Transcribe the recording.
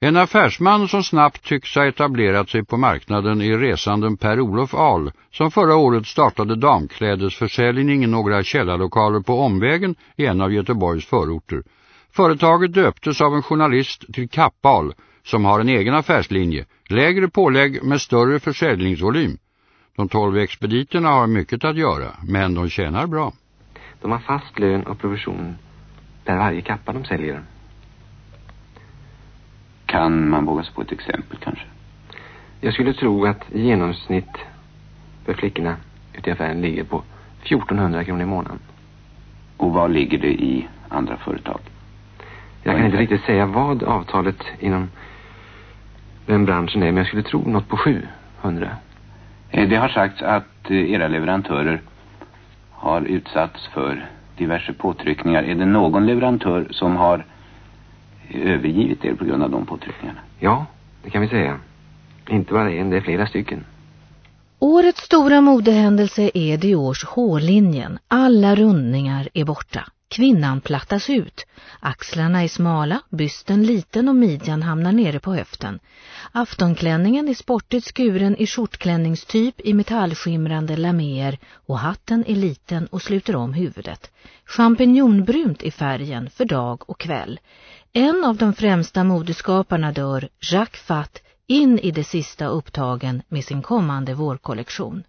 En affärsman som snabbt tycks ha etablerat sig på marknaden är resanden Per-Olof Ahl som förra året startade damklädesförsäljning i några källarlokaler på omvägen i en av Göteborgs förorter. Företaget döptes av en journalist till Kappal som har en egen affärslinje, lägre pålägg med större försäljningsvolym. De tolv expediterna har mycket att göra, men de tjänar bra. De har fast lön och provision per varje kappa de säljer. Kan man våga sig på ett exempel kanske? Jag skulle tro att genomsnitt för flickorna ute i affären ligger på 1400 kronor i månaden. Och vad ligger det i andra företag? Jag kan inte riktigt säga vad avtalet inom den branschen är, men jag skulle tro något på 700. Eh, det har sagts att eh, era leverantörer har utsatts för diverse påtryckningar. Är det någon leverantör som har övergivit er på grund av de påtryckningarna? Ja, det kan vi säga. Inte bara en, det är flera stycken. Årets stora modehändelse är Diors H-linjen. Alla rundningar är borta. Kvinnan plattas ut. Axlarna är smala, bysten liten och midjan hamnar nere på höften. Aftonklänningen är sportigt skuren i skjortklänningstyp i metallskimrande laméer och hatten är liten och sluter om huvudet. Champinjonbrunt i färgen för dag och kväll. En av de främsta modeskaparna dör, Jacques Fatt, in i det sista upptagen med sin kommande vårkollektion.